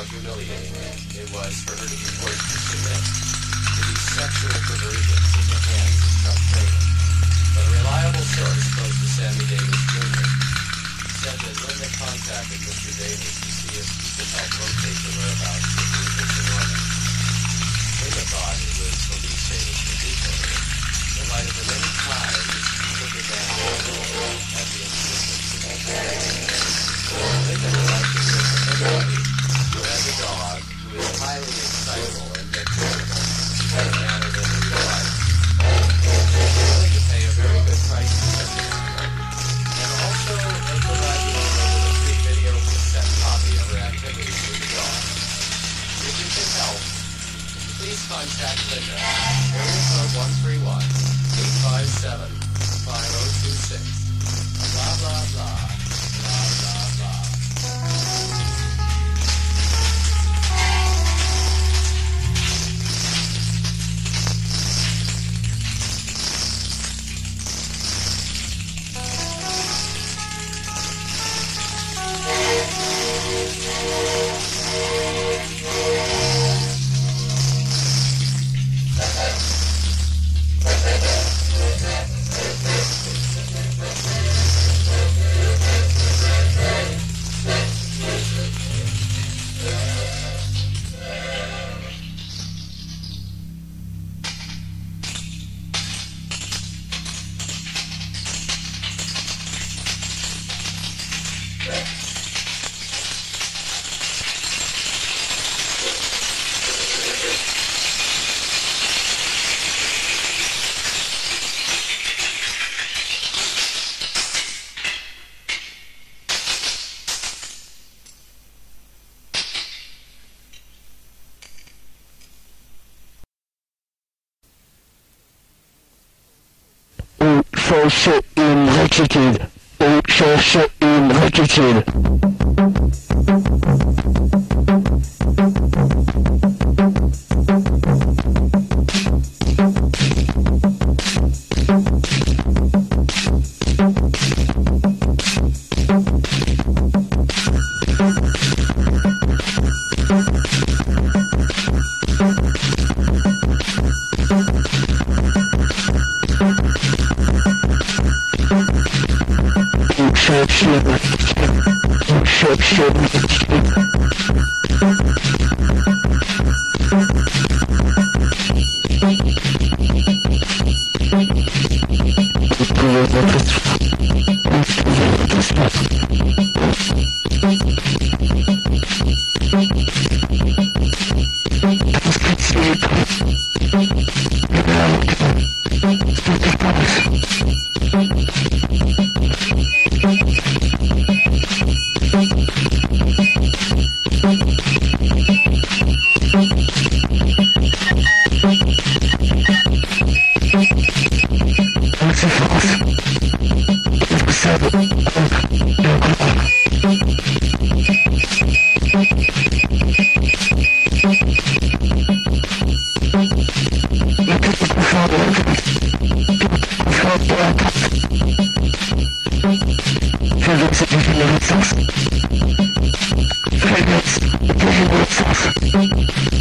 how humiliating it was for her to be forced to submit to these sexual perversions in the hands of Chuck Craven. But a reliable source close to Sammy Davis Jr. said that Linda contacted Mr. Davis to see if he could help locate the whereabouts of Rufus Norman. Linda thought it was police Davis could do in light of the many times he took advantage at the insistence of. Linda would like to hear dog who is highly excitable and in a manner. Willing to pay a very good price for such a dog, and also video cassette copy of activities the dog. If you can help, please contact Linda. Area code 131 857 5026. Blah, blah, blah. Blah, social invited. Social invited. はい。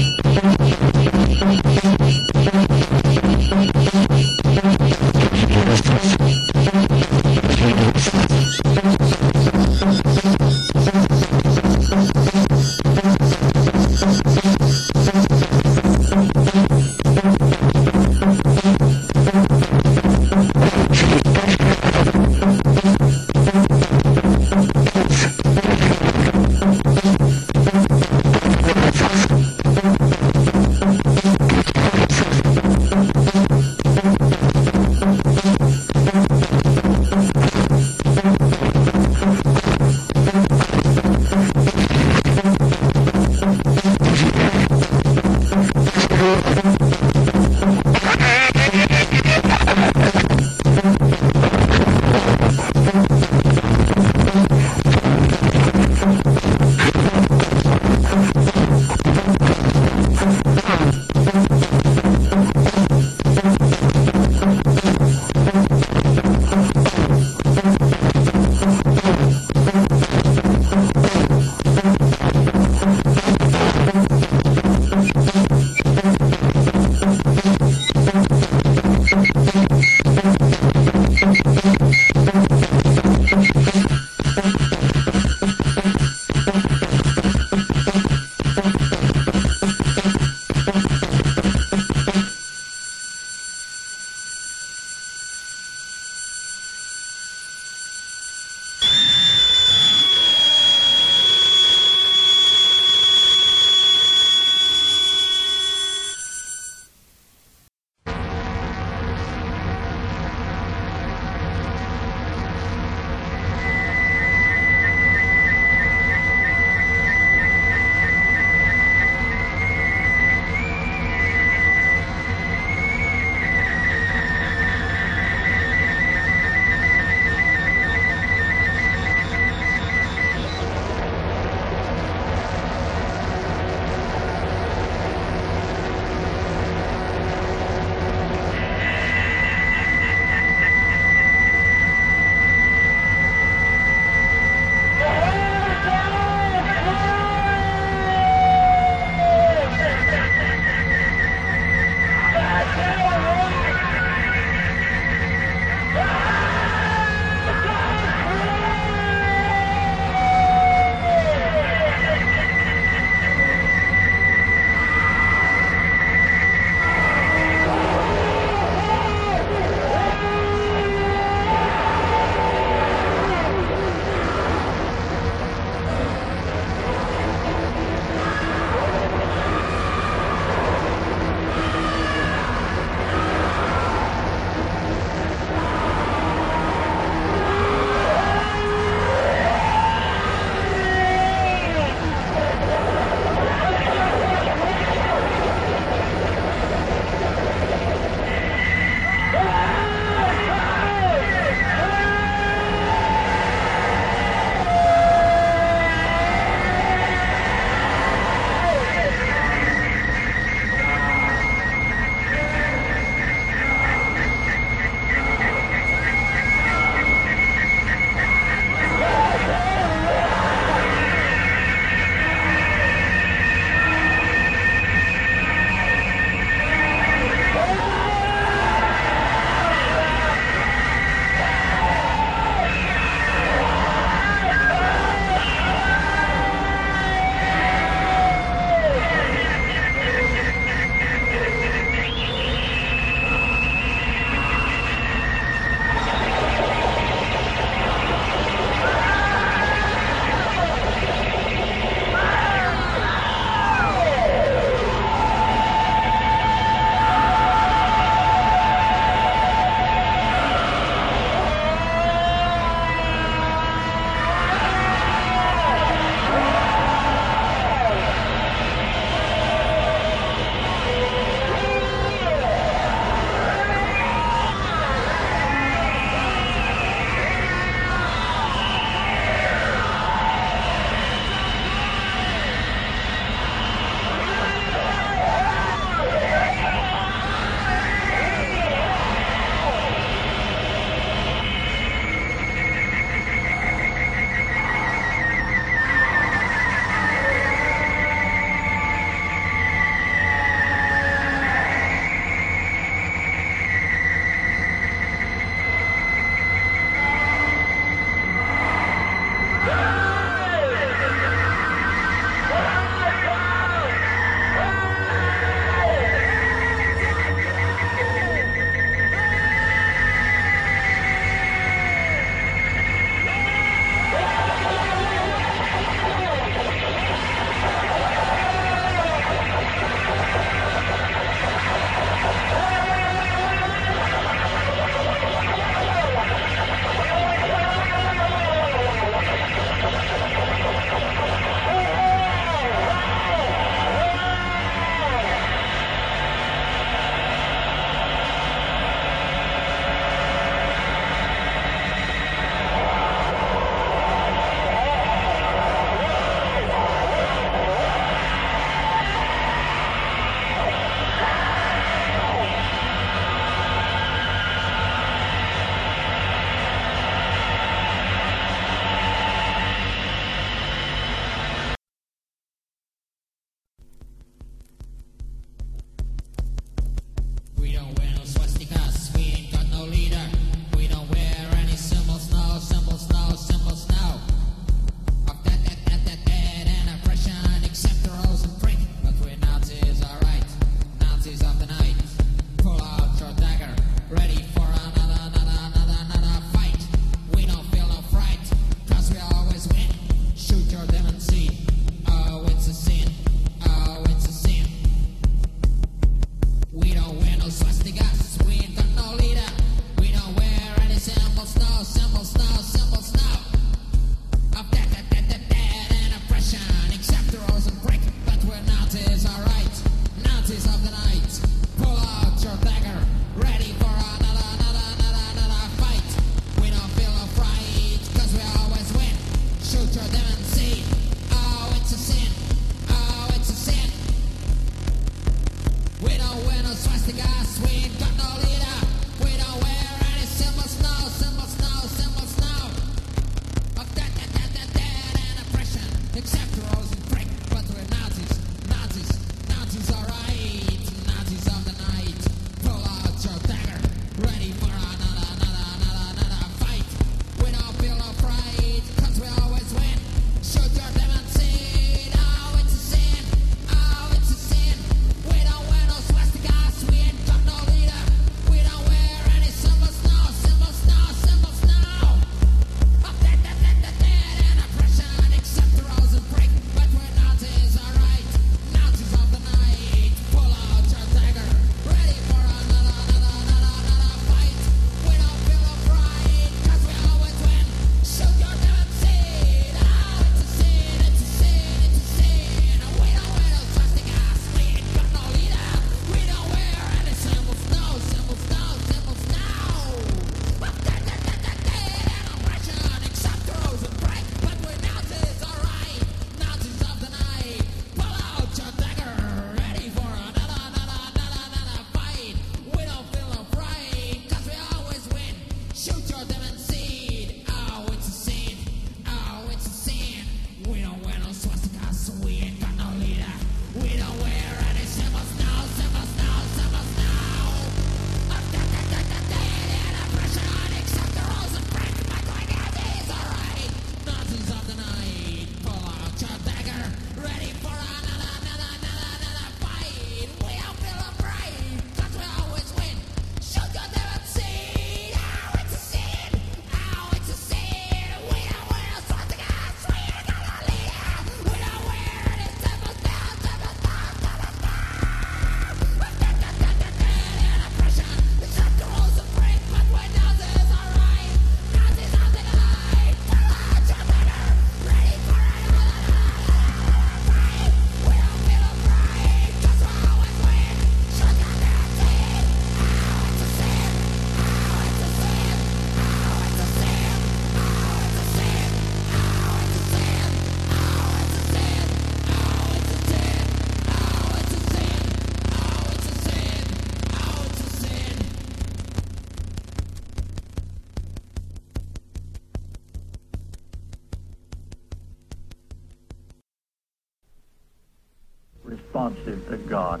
Responsive to God.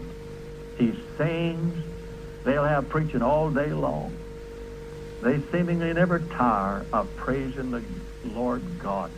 He sings. They'll have preaching all day long. They seemingly never tire of praising the Lord God.